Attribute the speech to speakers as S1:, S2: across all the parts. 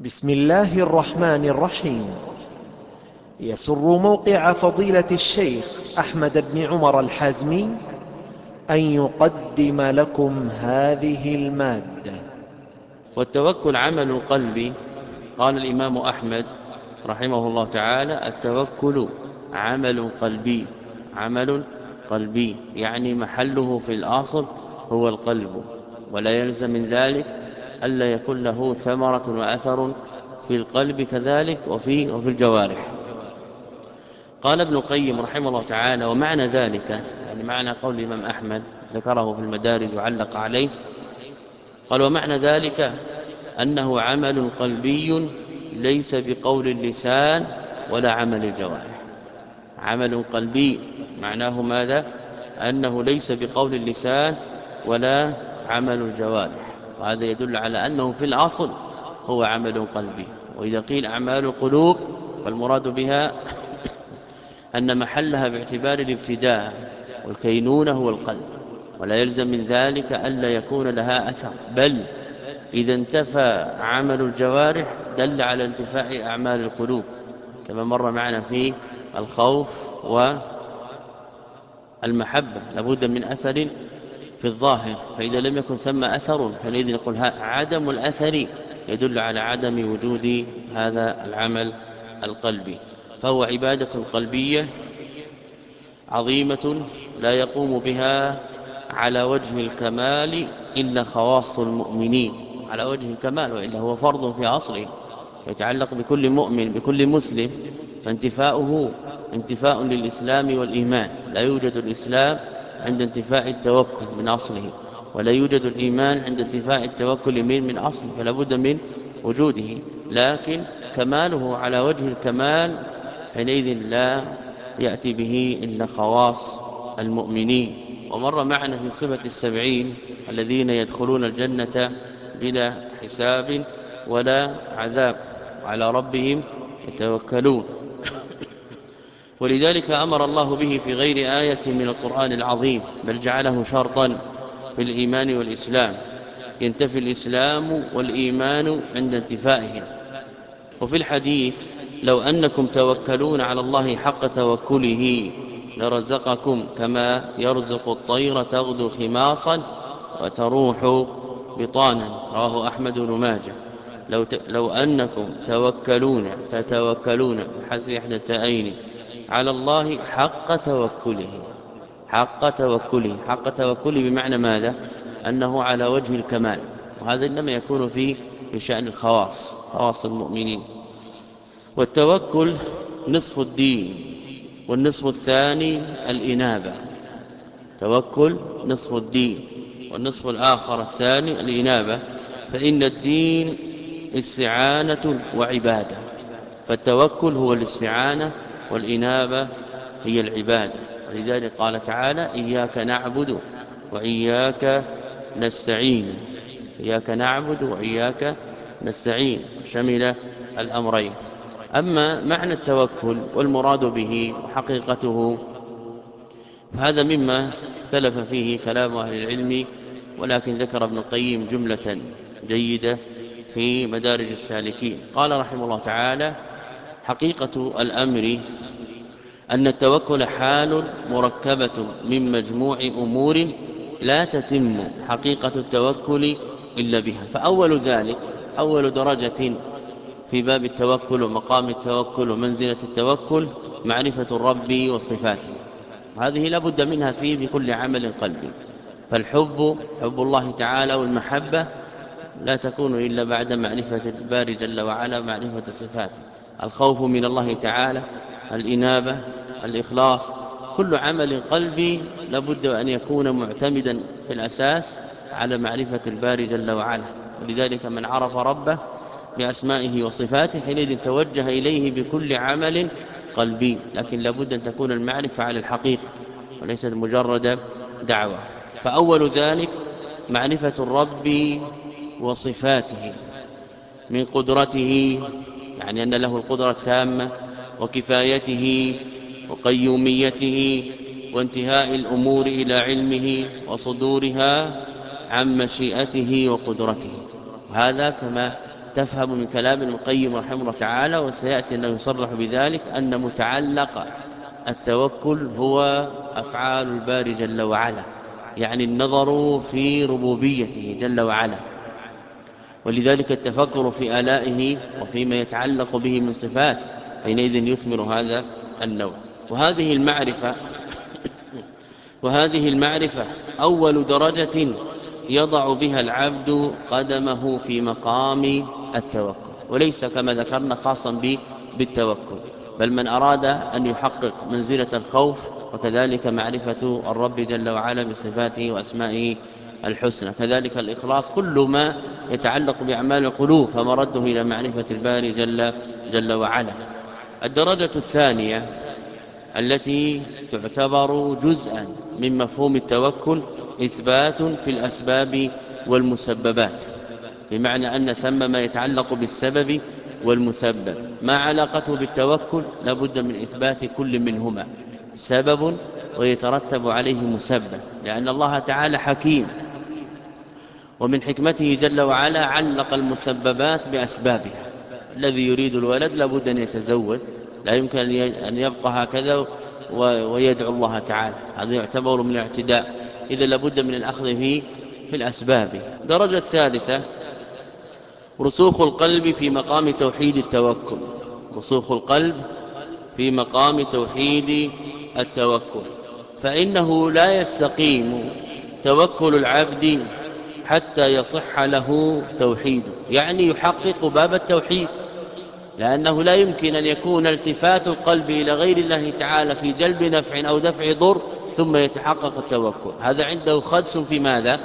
S1: بسم الله الرحمن الرحيم يسر موقع فضيلة الشيخ أحمد بن عمر الحازمي أن يقدم لكم هذه المادة
S2: والتوكل عمل قلبي قال الإمام أحمد رحمه الله تعالى التوكل عمل قلبي عمل قلبي يعني محله في الأصل هو القلب ولا يلزم من ذلك ألا يكون له ثمرة وأثر في القلب كذلك وفي, وفي الجوارح. قال ابن القيم رحمه الله تعالى ومعنى ذلك يعني معنى قول الإمام أحمد ذكره في المدارج وعلق عليه. قال ومعنى ذلك أنه عمل قلبي ليس بقول اللسان ولا عمل الجوارح. عمل قلبي معناه ماذا؟ أنه ليس بقول اللسان ولا عمل الجوارح. وهذا يدل على أنه في الأصل هو عمل قلبي. وإذا قيل أعمال القلوب فالمراد بها أن محلها باعتبار الابتداء والكينون هو القلب ولا يلزم من ذلك ألا يكون لها أثر. بل إذا انتفى عمل الجوارح دل على انتفاء أعمال القلوب كما مر معنا في الخوف والمحبة. لابد من أثر في الظاهر فإذا لم يكن ثم أثر حينئذ يقول عدم الأثر يدل على عدم وجود هذا العمل القلبي. فهو عبادة قلبية عظيمة لا يقوم بها على وجه الكمال إلا خواص المؤمنين. على وجه الكمال وإلا هو فرض في عصره. يتعلق بكل مؤمن بكل مسلم فانتفاؤه انتفاء للإسلام والإيمان. لا يوجد الإسلام عند انتفاء التوكل من أصله ولا يوجد الإيمان عند انتفاء التوكل من من أصله فلا بد من وجوده. لكن كماله على وجه الكمال حينئذ لا يأتي به إلا خواص المؤمنين. ومر معنا في صفة السبعين الذين يدخلون الجنة بلا حساب ولا عذاب على ربهم يتوكلون. ولذلك أمر الله به في غير آية من القرآن العظيم بل جعله شرطا في الإيمان والإسلام. ينتفي الإسلام والإيمان عند انتفائهم وفي الحديث لو أنكم توكلون على الله حق توكله لرزقكم كما يرزق الطير تغدو خماصا وتروح بطانا. رواه أحمد بن ماجه. لو, ت... لو أنكم توكلون تتوكلون بحذف إحدى التأين على الله حق توكله. حق توكله. حق توكله بمعنى ماذا؟ أنه على وجه الكمال. وهذا إنما يكون في شأن الخواص خواص المؤمنين. والتوكل نصف الدين والنصف الثاني الإنابة. توكل نصف الدين والنصف الآخر الثاني الإنابة. فإن الدين استعانة وعبادة. فالتوكل هو الاستعانة والإنابة هي العبادة. ولذلك قال تعالى إياك نعبد وإياك نستعين. إياك نعبد وإياك نستعين. شمل الأمرين. أما معنى التوكل والمراد به وحقيقته فهذا مما اختلف فيه كلام أهل العلم ولكن ذكر ابن القيم جملة جيدة في مدارج السالكين. قال رحمه الله تعالى حقيقة الأمر أن التوكل حال مركبة من مجموع أمور لا تتم حقيقة التوكل إلا بها. فأول ذلك أول درجة في باب التوكل ومقام التوكل ومنزلة التوكل معرفة الرب وصفاته. هذه لابد منها فيه بكل عمل قلبي. فالحب حب الله تعالى والمحبة لا تكون إلا بعد معرفة الباري جل وعلا معرفة صفاته. الخوف من الله تعالى الإنابة الإخلاص كل عمل قلبي لابد أن يكون معتمدا في الأساس على معرفة الباري جل وعلا. ولذلك من عرف ربه بأسمائه وصفاته حينئذ توجه إليه بكل عمل قلبي. لكن لابد أن تكون المعرفة على الحقيقة وليست مجرد دعوة. فأول ذلك معرفة الرب وصفاته من قدرته يعني أن له القدرة التامة وكفايته وقيوميته وانتهاء الأمور إلى علمه وصدورها عن مشيئته وقدرته. وهذا كما تفهم من كلام القيم رحمه الله تعالى وسيأتي أنه يصرح بذلك أن متعلق التوكل هو أفعال الباري جل وعلا يعني النظر في ربوبيته جل وعلا. ولذلك التفكر في آلائه وفيما يتعلق به من صفات حينئذ يثمر هذا النوع. وهذه المعرفة وهذه المعرفة أول درجة يضع بها العبد قدمه في مقام التوكل. وليس كما ذكرنا خاصا بالتوكل. بل من أراد أن يحقق منزلة الخوف وكذلك معرفة الرب جل وعلا بصفاته وأسمائه الحسنى. كذلك الإخلاص كل ما يتعلق بأعمال القلوب فمرده إلى معرفة الباري جل, جل وعلا. الدرجة الثانية التي تعتبر جزءا من مفهوم التوكل إثبات في الأسباب والمسببات بمعنى أن ثم ما يتعلق بالسبب والمسبب. ما علاقته بالتوكل؟ لابد من إثبات كل منهما. سبب ويترتب عليه مسبب لأن الله تعالى حكيم. ومن حكمته جل وعلا علق المسببات بأسبابها. الذي يريد الولد لابد أن يتزوج لا يمكن أن يبقى هكذا ويدعو الله تعالى. هذا يعتبر من الاعتداء. إذا لابد من الأخذ في في الأسباب. درجة ثالثة رسوخ القلب في مقام توحيد التوكل. رسوخ القلب في مقام توحيد التوكل. فإنه لا يستقيم توكل العبد حتى يصح له توحيد. يعني يحقق باب التوحيد. لأنه لا يمكن أن يكون التفات القلب إلى غير الله تعالى في جلب نفع أو دفع ضر ثم يتحقق التوكل. هذا عنده خدس في ماذا؟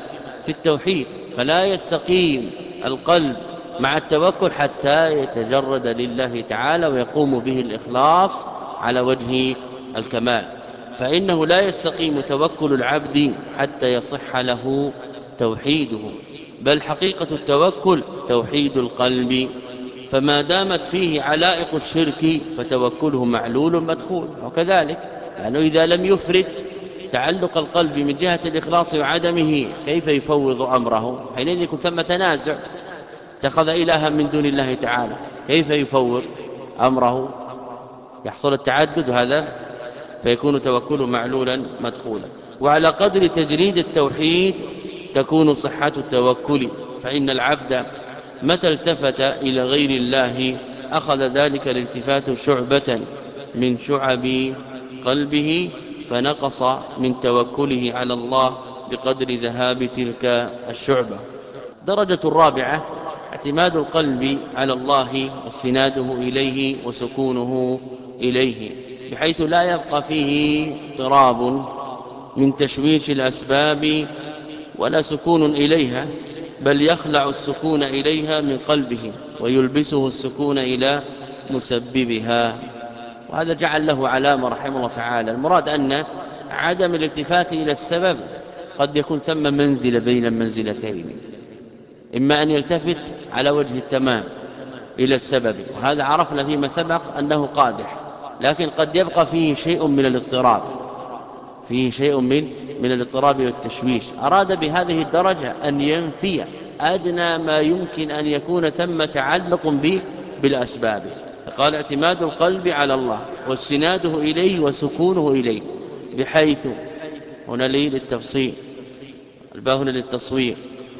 S2: في التوحيد. فلا يستقيم القلب مع التوكل حتى يتجرد لله تعالى ويقوم به الإخلاص على وجه الكمال. فإنه لا يستقيم توكل العبد حتى يصح له توحيده بل حقيقة التوكل توحيد القلب فما دامت فيه علائق الشرك فتوكله معلول مدخول وكذلك لأنه إذا لم يفرد تعلق القلب من جهة الإخلاص وعدمه كيف يفوض أمره حينئذ يكون ثم تنازع اتخذ إلها من دون الله تعالى كيف يفوض أمره يحصل التعدد هذا فيكون توكله معلولا مدخولا. وعلى قدر تجريد التوحيد تكون صحة التوكل فإن العبد متى التفت إلى غير الله أخذ ذلك الالتفات شعبة من شعب قلبه فنقص من توكله على الله بقدر ذهاب تلك الشعبة. درجة الرابعة اعتماد القلب على الله واستناده إليه وسكونه إليه بحيث لا يبقى فيه اضطراب من تشويش الأسباب ولا سكون إليها بل يخلع السكون إليها من قلبه ويلبسه السكون إلى مسببها. وهذا جعل له علامة رحمه الله تعالى. المراد أن عدم الالتفات إلى السبب قد يكون ثم منزل بين المنزلتين. إما أن يلتفت على وجه التمام إلى السبب. وهذا عرفنا فيما سبق أنه قادح لكن قد يبقى فيه شيء من الاضطراب. فيه شيء من من الاضطراب والتشويش. أراد بهذه الدرجة أن ينفي أدنى ما يمكن أن يكون ثم تعلق به بالأسباب. قال اعتماد القلب على الله واستناده إليه وسكونه إليه بحيث هنا لي للتفصيل الباهن للتصوير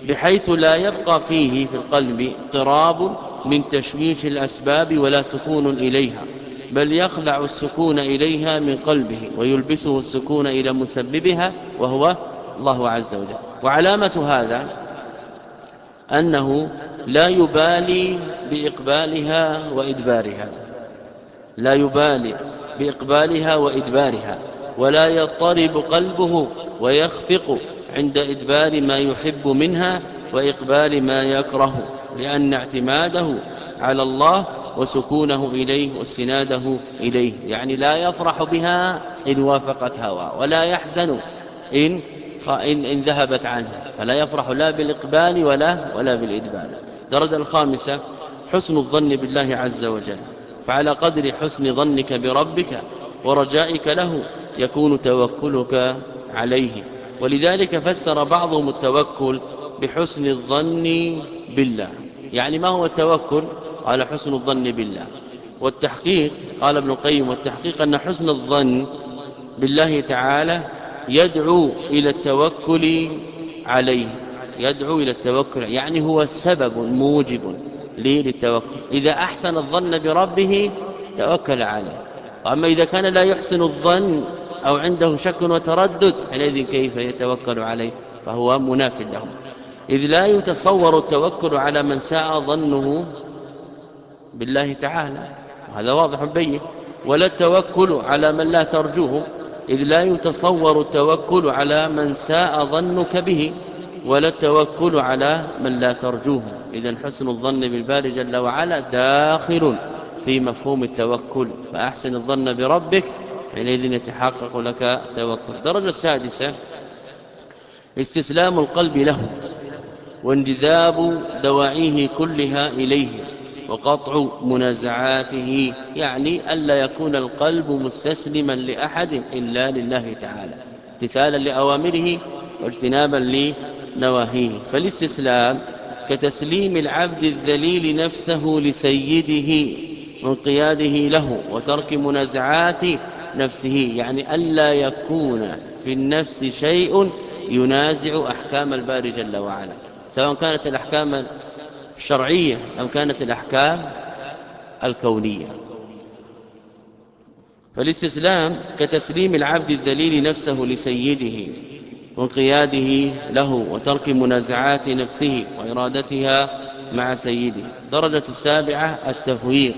S2: بحيث لا يبقى فيه في القلب اضطراب من تشويش الأسباب ولا سكون إليها. بل يخلع السكون إليها من قلبه ويلبسه السكون إلى مسببها وهو الله عز وجل. وعلامة هذا أنه لا يبالي بإقبالها وإدبارها. لا يبالي بإقبالها وإدبارها. ولا يضطرب قلبه ويخفق عند إدبار ما يحب منها وإقبال ما يكره. لأن اعتماده على الله وسكونه إليه واستناده إليه. يعني لا يفرح بها إن وافقت هوى ولا يحزن إن, إن, إن ذهبت عنه فلا يفرح لا بالإقبال ولا, ولا بالإدبال درجة الخامسة حسن الظن بالله عز وجل. فعلى قدر حسن ظنك بربك ورجائك له يكون توكلك عليه. ولذلك فسر بعضهم التوكل بحسن الظن بالله. يعني ما هو التوكل؟ قال حسن الظن بالله. والتحقيق قال ابن القيم والتحقيق أن حسن الظن بالله تعالى يدعو إلى التوكل عليه. يدعو إلى التوكل يعني هو سبب موجب للتوكل. إذا أحسن الظن بربه توكل عليه. وأما إذا كان لا يحسن الظن أو عنده شك وتردد حينئذ كيف يتوكل عليه؟ فهو مناف لهم. إذ لا يتصور التوكل على من ساء ظنه بالله تعالى. هذا واضح بين. ولا التوكل على من لا ترجوه. إذ لا يتصور التوكل على من ساء ظنك به. ولا التوكل على من لا ترجوه. إذا حسن الظن بالباري جل وعلا داخل في مفهوم التوكل. فأحسن الظن بربك. حينئذ يتحقق لك التوكل. الدرجة السادسة. استسلام القلب له. وانجذاب دواعيه كلها إليه. وقطع منازعاته يعني ألا يكون القلب مستسلما لأحد إلا لله تعالى امتثالا لأوامره واجتنابا لنواهيه. فالاستسلام كتسليم العبد الذليل نفسه لسيده وانقياده له وترك منازعات نفسه يعني ألا يكون في النفس شيء ينازع أحكام الباري جل وعلا سواء كانت الأحكام شرعية أو كانت الأحكام الكونية. فالاستسلام كتسليم العبد الذليل نفسه لسيده وانقياده له وترك منازعات نفسه وإرادتها مع سيده. درجة السابعة التفوير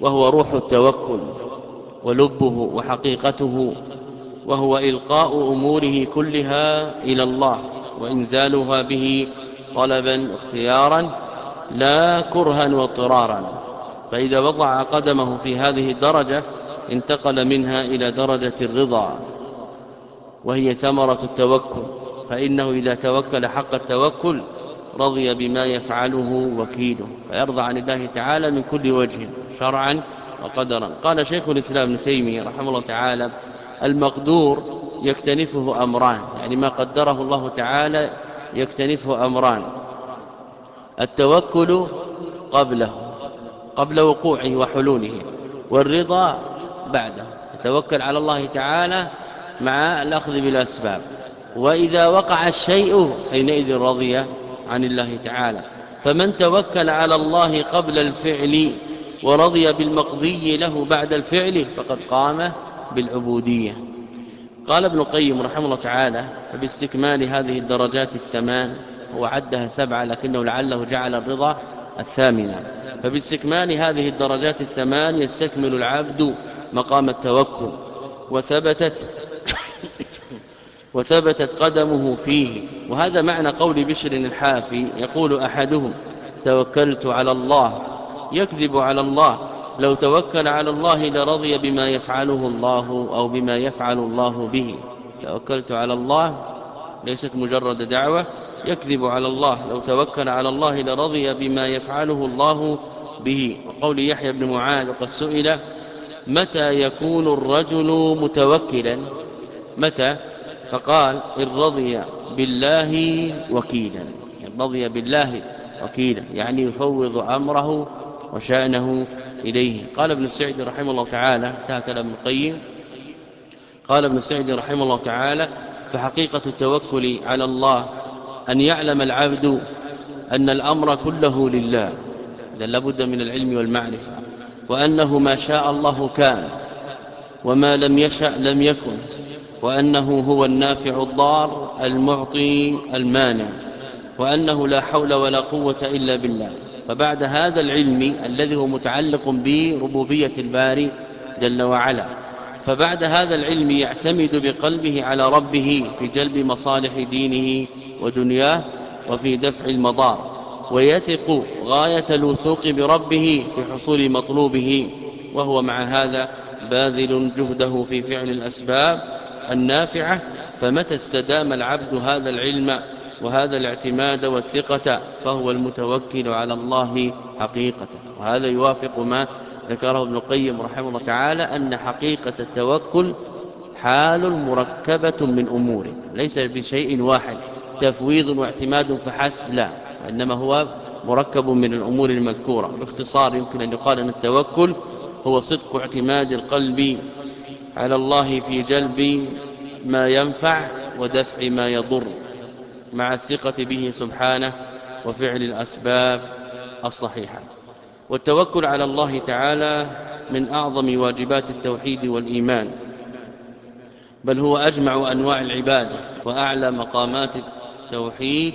S2: وهو روح التوكل ولبه وحقيقته وهو إلقاء أموره كلها إلى الله وإنزالها به طلبا اختيارا لا كرها واضطرارا. فإذا وضع قدمه في هذه الدرجة انتقل منها إلى درجة الرضا وهي ثمرة التوكل. فإنه إذا توكل حق التوكل رضي بما يفعله وكيله. فيرضى عن الله تعالى من كل وجه شرعا وقدرا. قال شيخ الإسلام ابن تيمية رحمه الله تعالى المقدور يكتنفه أمران يعني ما قدره الله تعالى يكتنفه أمران. التوكل قبله قبل وقوعه وحلوله والرضا بعده. يتوكل على الله تعالى مع الأخذ بالأسباب. وإذا وقع الشيء حينئذ رضي عن الله تعالى. فمن توكل على الله قبل الفعل ورضي بالمقضي له بعد الفعل فقد قام بالعبودية. قال ابن قيم رحمه الله تعالى فباستكمال هذه الدرجات الثمان هو عدها سبعة لكنه لعله جعل الرضا الثامنة. فباستكمال هذه الدرجات الثمان يستكمل العبد مقام التوكل وثبتت وثبتت قدمه فيه. وهذا معنى قول بشر الحافي يقول أحدهم توكلت على الله يكذب على الله لو توكل على الله لرضي بما يفعله الله أو بما يفعل الله به. توكلت على الله ليست مجرد دعوة يكذب على الله. لو توكل على الله لرضي بما يفعله الله به. وقول يحيى بن معاذ قد سئل متى يكون الرجل متوكلا؟ متى؟ فقال إن رضي بالله وكيلا. إن رضي بالله وكيلا يعني يفوض أمره وشأنه إليه. قال ابن سعد رحمه الله تعالى تحت ابن القيم. قال ابن سعد رحمه الله تعالى فحقيقة التوكل على الله أن يعلم العبد أن الأمر كله لله إذا لابد من العلم والمعرفة وأنه ما شاء الله كان وما لم يشأ لم يكن وأنه هو النافع الضار المعطي المانع وأنه لا حول ولا قوة إلا بالله. فبعد هذا العلم الذي هو متعلق بربوبية الباري جل وعلا فبعد هذا العلم يعتمد بقلبه على ربه في جلب مصالح دينه ودنياه وفي دفع المضار ويثق غاية الوثوق بربه في حصول مطلوبه وهو مع هذا باذل جهده في فعل الأسباب النافعة فمتى استدام العبد هذا العلم وهذا الاعتماد والثقة فهو المتوكل على الله حقيقة. وهذا يوافق ما ذكره ابن القيم رحمه الله تعالى أن حقيقة التوكل حال مركبة من أمور ليس بشيء واحد. تفويض واعتماد فحسب لا إنما هو مركب من الأمور المذكورة. باختصار يمكن أن يقال أن التوكل هو صدق اعتماد القلب على الله في جلب ما ينفع ودفع ما يضر. مع الثقة به سبحانه وفعل الأسباب الصحيحة. والتوكل على الله تعالى من أعظم واجبات التوحيد والإيمان. بل هو أجمع أنواع العبادة وأعلى مقامات التوحيد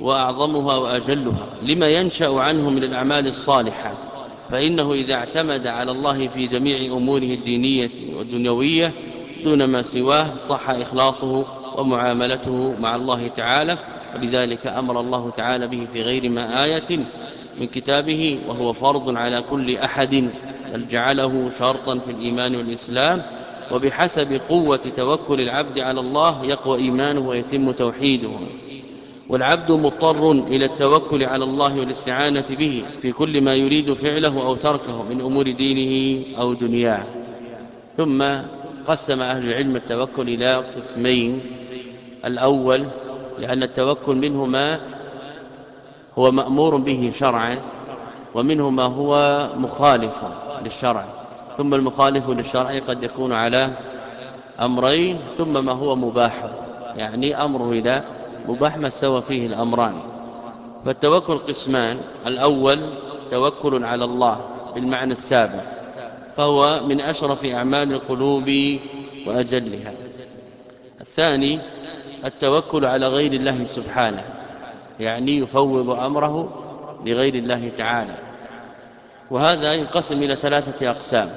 S2: وأعظمها وأجلها. لما ينشأ عنه من الأعمال الصالحة. فإنه إذا اعتمد على الله في جميع أموره الدينية والدنيوية دون ما سواه صح إخلاصه ومعاملته مع الله تعالى وبذلك أمر الله تعالى به في غير ما آية من كتابه وهو فرض على كل أحد بل جعله شرطا في الإيمان والإسلام وبحسب قوة توكل العبد على الله يقوى إيمانه ويتم توحيده. والعبد مضطر إلى التوكل على الله والاستعانة به في كل ما يريد فعله أو تركه من أمور دينه أو دنياه. ثم قسم أهل العلم التوكل إلى قسمين. الأول لأن التوكل منه ما هو مأمور به شرعا ومنه ما هو مخالف للشرع. ثم المخالف للشرع قد يكون على أمرين ثم ما هو مباح. يعني أمره إذا مباح ما سوى فيه الأمران. فالتوكل قسمان. الأول توكل على الله بالمعنى السابق فهو من أشرف أعمال القلوب وأجلها. الثاني التوكل على غير الله سبحانه يعني يفوض أمره لغير الله تعالى. وهذا ينقسم إلى ثلاثة أقسام.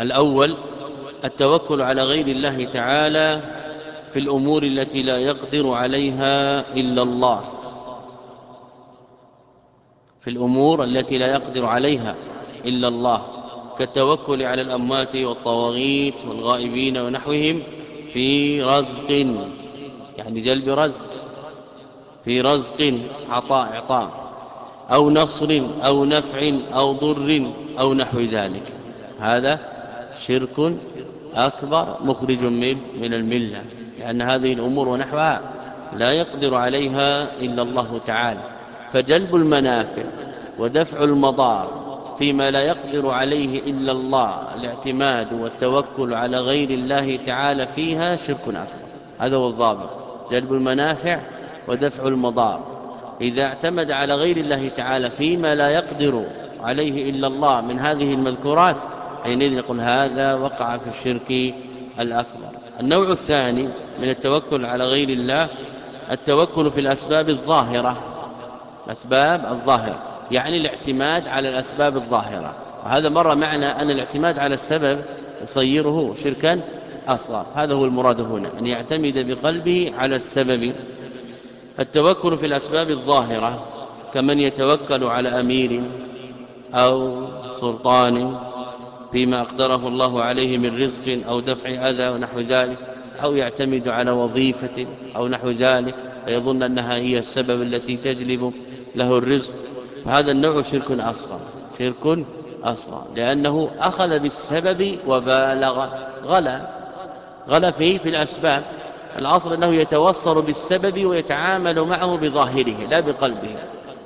S2: الأول التوكل على غير الله تعالى في الأمور التي لا يقدر عليها إلا الله. في الأمور التي لا يقدر عليها إلا الله كالتوكل على الأموات والطواغيت والغائبين ونحوهم في رزق يعني جلب رزق في رزق عطاء عطاء أو نصر أو نفع أو ضر أو نحو ذلك. هذا شرك أكبر مخرج من الملة لأن هذه الأمور ونحوها لا يقدر عليها إلا الله تعالى. فجلب المنافع ودفع المضار فيما لا يقدر عليه إلا الله. الاعتماد والتوكل على غير الله تعالى فيها شرك أكبر. هذا هو الضابط. جلب المنافع ودفع المضار. إذا اعتمد على غير الله تعالى فيما لا يقدر عليه إلا الله من هذه المذكورات حينئذ يقول هذا وقع في الشرك الأكبر. النوع الثاني من التوكل على غير الله التوكل في الأسباب الظاهرة. الأسباب الظاهرة. يعني الاعتماد على الأسباب الظاهرة. وهذا مرة معنى أن الاعتماد على السبب يصيره شركا أصغر. هذا هو المراد هنا أن يعتمد بقلبه على السبب. التوكل في الأسباب الظاهرة كمن يتوكل على أمير أو سلطان فيما أقدره الله عليه من رزق أو دفع أذى ونحو ذلك أو يعتمد على وظيفة أو نحو ذلك فيظن أنها هي السبب التي تجلب له الرزق. هذا النوع شرك أصغر. شرك أصغر. لأنه أخذ بالسبب وبالغ غلا. غلا فيه في الأسباب. العصر أنه يتوصل بالسبب ويتعامل معه بظاهره لا بقلبه.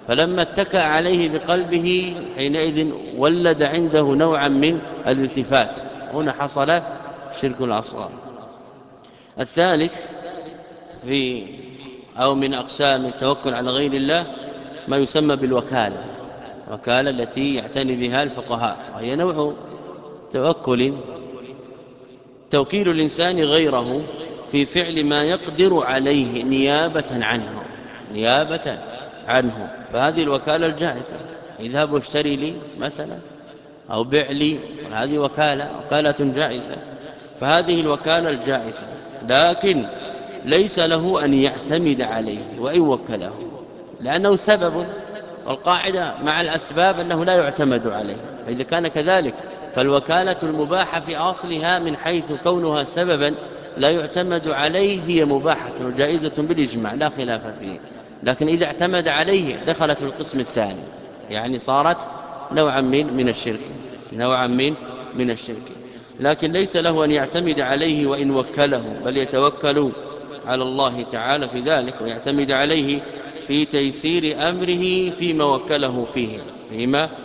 S2: فلما اتكى عليه بقلبه حينئذ ولد عنده نوعا من الالتفات. هنا حصل شرك الأصغر الثالث في أو من أقسام التوكل على غير الله ما يسمى بالوكالة. وكالة التي يعتني بها الفقهاء. وهي نوع توكل توكيل الإنسان غيره في فعل ما يقدر عليه نيابة عنه. نيابة عنه. فهذه الوكالة الجائزة. اذهب واشتري لي مثلا أو بع لي. هذه وكالة وكالة جائزة. فهذه الوكالة الجائزة. لكن ليس له أن يعتمد عليه وإن وكله. لأنه سبب والقاعدة مع الأسباب أنه لا يعتمد عليه فإذا كان كذلك فالوكالة المباحة في أصلها من حيث كونها سببا لا يعتمد عليه هي مباحة وجائزة بالإجماع لا خلاف فيه. لكن إذا اعتمد عليه دخلت في القسم الثاني يعني صارت نوعا من من الشرك نوعا من من الشرك. لكن ليس له أن يعتمد عليه وإن وكله بل يتوكل على الله تعالى في ذلك ويعتمد عليه في تيسير أمره فيما وكله فيه فيما